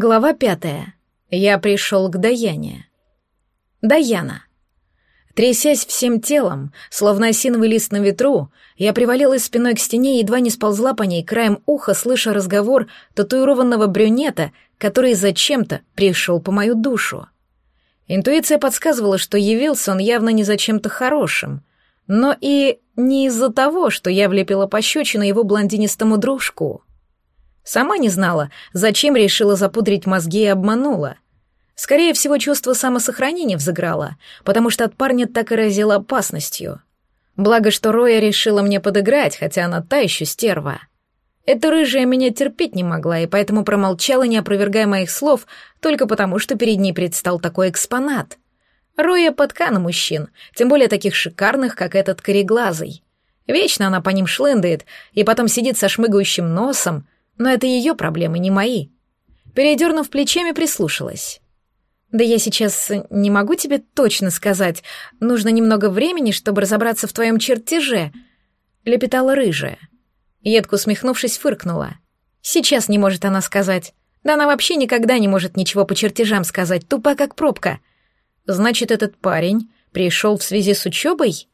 Глава пятая. Я пришел к Даяне. Даяна. Трясясь всем телом, словно осиновый лист на ветру, я привалилась спиной к стене и едва не сползла по ней, краем уха слыша разговор татуированного брюнета, который зачем-то пришел по мою душу. Интуиция подсказывала, что явился он явно не за чем-то хорошим, но и не из-за того, что я влепила пощечину его блондинистому дружку — Сама не знала, зачем решила запудрить мозги и обманула. Скорее всего, чувство самосохранения взыграло, потому что от парня так и разило опасностью. Благо, что Роя решила мне подыграть, хотя она та еще стерва. Эта рыжая меня терпеть не могла, и поэтому промолчала, не опровергая моих слов, только потому, что перед ней предстал такой экспонат. Роя подка на мужчин, тем более таких шикарных, как этот кореглазый. Вечно она по ним шлындает, и потом сидит со шмыгающим носом, но это ее проблемы, не мои. Передернув плечами, прислушалась. «Да я сейчас не могу тебе точно сказать. Нужно немного времени, чтобы разобраться в твоем чертеже», — лепетала рыжая. Едко усмехнувшись, фыркнула. «Сейчас не может она сказать. Да она вообще никогда не может ничего по чертежам сказать, тупа как пробка. Значит, этот парень пришел в связи с учебой?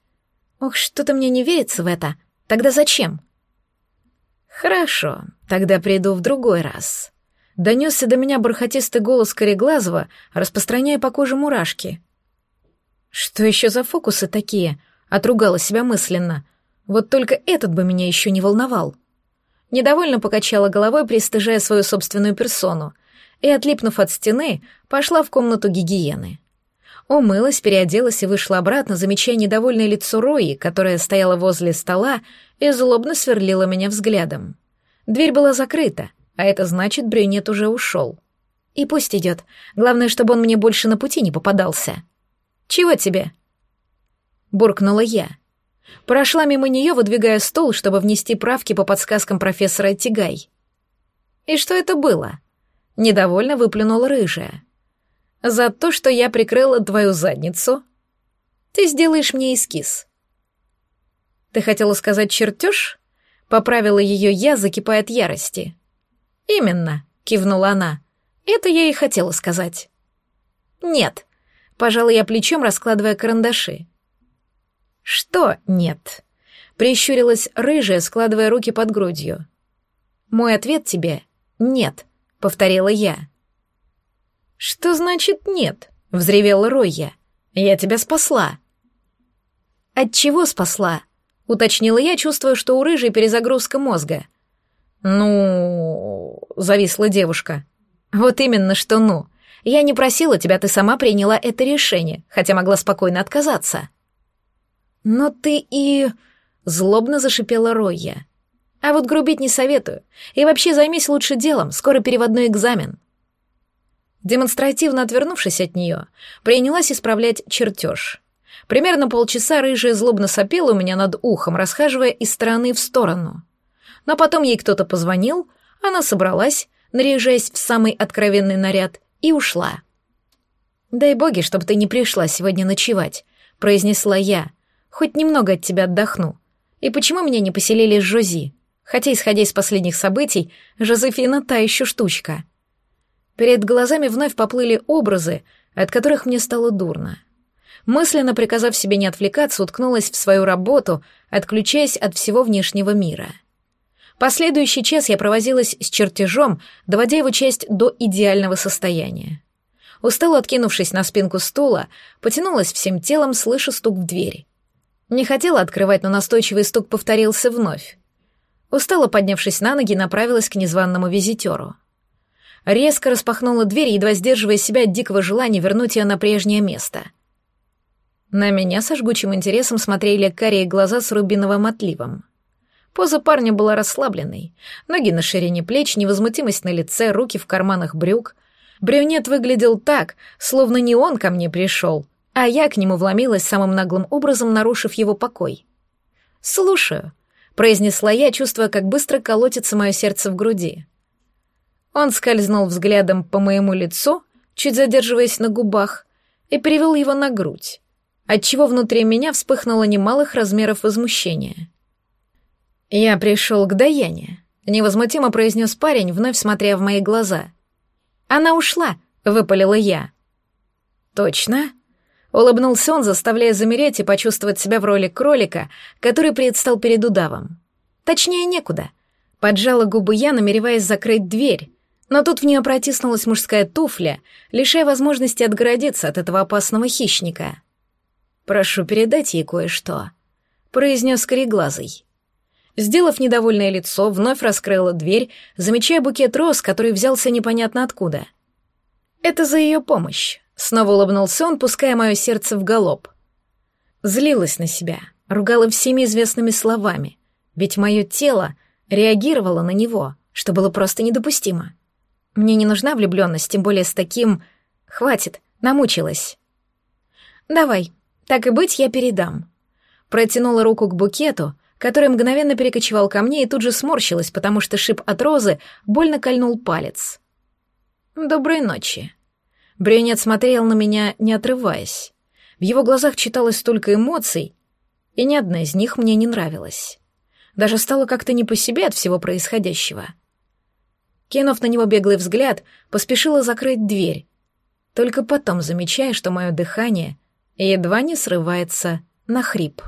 Ох, что-то мне не верится в это. Тогда зачем?» «Хорошо, тогда приду в другой раз». Донесся до меня бархатистый голос Кореглазова, распространяя по коже мурашки. «Что еще за фокусы такие?» — отругала себя мысленно. «Вот только этот бы меня еще не волновал». Недовольно покачала головой, пристыжая свою собственную персону, и, отлипнув от стены, пошла в комнату гигиены. Умылась, переоделась и вышла обратно, замечая недовольное лицо Рои, которая стояла возле стола и злобно сверлила меня взглядом. Дверь была закрыта, а это значит, брюнет уже ушел. И пусть идет. Главное, чтобы он мне больше на пути не попадался. «Чего тебе?» Буркнула я. Прошла мимо нее, выдвигая стол, чтобы внести правки по подсказкам профессора Тигай. «И что это было?» Недовольно выплюнула рыжая. «За то, что я прикрыла твою задницу, ты сделаешь мне эскиз. «Ты хотела сказать чертеж?» — поправила ее я, закипая от ярости. «Именно», — кивнула она. «Это я и хотела сказать». «Нет», — пожала я плечом, раскладывая карандаши. «Что нет?» — прищурилась рыжая, складывая руки под грудью. «Мой ответ тебе — нет», — повторила я. «Что значит нет?» — взревела Ройя. «Я тебя спасла». «От чего спасла?» — уточнила я, чувствуя, что у рыжей перезагрузка мозга. «Ну...» — зависла девушка. «Вот именно, что «ну». Я не просила тебя, ты сама приняла это решение, хотя могла спокойно отказаться». «Но ты и...» — злобно зашипела Ройя. «А вот грубить не советую. И вообще займись лучше делом, скоро переводной экзамен». Демонстративно отвернувшись от нее, принялась исправлять чертеж — Примерно полчаса рыжая злобно сопела у меня над ухом, расхаживая из стороны в сторону. Но потом ей кто-то позвонил, она собралась, наряжаясь в самый откровенный наряд, и ушла. «Дай боги, чтобы ты не пришла сегодня ночевать», — произнесла я. «Хоть немного от тебя отдохну. И почему меня не поселили с Жози? Хотя, исходя из последних событий, Жозефина та еще штучка». Перед глазами вновь поплыли образы, от которых мне стало дурно. Мысленно приказав себе не отвлекаться, уткнулась в свою работу, отключаясь от всего внешнего мира. Последующий час я провозилась с чертежом, доводя его часть до идеального состояния. Устало откинувшись на спинку стула, потянулась всем телом, слыша стук в дверь. Не хотела открывать, но настойчивый стук повторился вновь. Устало поднявшись на ноги, направилась к незваному визитеру. Резко распахнула дверь, едва сдерживая себя от дикого желания вернуть ее на прежнее место — на меня со жгучим интересом смотрели карие глаза с рубиновым отливом. Поза парня была расслабленной. Ноги на ширине плеч, невозмутимость на лице, руки в карманах брюк. Брюнет выглядел так, словно не он ко мне пришел, а я к нему вломилась самым наглым образом, нарушив его покой. «Слушаю», — произнесла я, чувствуя, как быстро колотится мое сердце в груди. Он скользнул взглядом по моему лицу, чуть задерживаясь на губах, и перевел его на грудь отчего внутри меня вспыхнуло немалых размеров возмущения. «Я пришел к Даяне», — невозмутимо произнес парень, вновь смотря в мои глаза. Она ушла, выпалила я. Точно? Улыбнулся он, заставляя замереть и почувствовать себя в роли кролика, который предстал перед удавом. Точнее, некуда. Поджала губы я, намереваясь закрыть дверь, но тут в нее протиснулась мужская туфля, лишая возможности отгородиться от этого опасного хищника. «Прошу передать ей кое-что», — произнес кореглазый. Сделав недовольное лицо, вновь раскрыла дверь, замечая букет роз, который взялся непонятно откуда. «Это за ее помощь», — снова улыбнулся он, пуская мое сердце в галоп. Злилась на себя, ругала всеми известными словами, ведь мое тело реагировало на него, что было просто недопустимо. Мне не нужна влюбленность, тем более с таким... Хватит, намучилась. Давай, так и быть, я передам. Протянула руку к букету, который мгновенно перекочевал ко мне и тут же сморщилась, потому что шип от розы больно кольнул палец. «Доброй ночи». Брюнет смотрел на меня, не отрываясь. В его глазах читалось столько эмоций, и ни одна из них мне не нравилась. Даже стало как-то не по себе от всего происходящего. Кинув на него беглый взгляд, поспешила закрыть дверь, только потом замечая, что мое дыхание едва не срывается на хрип.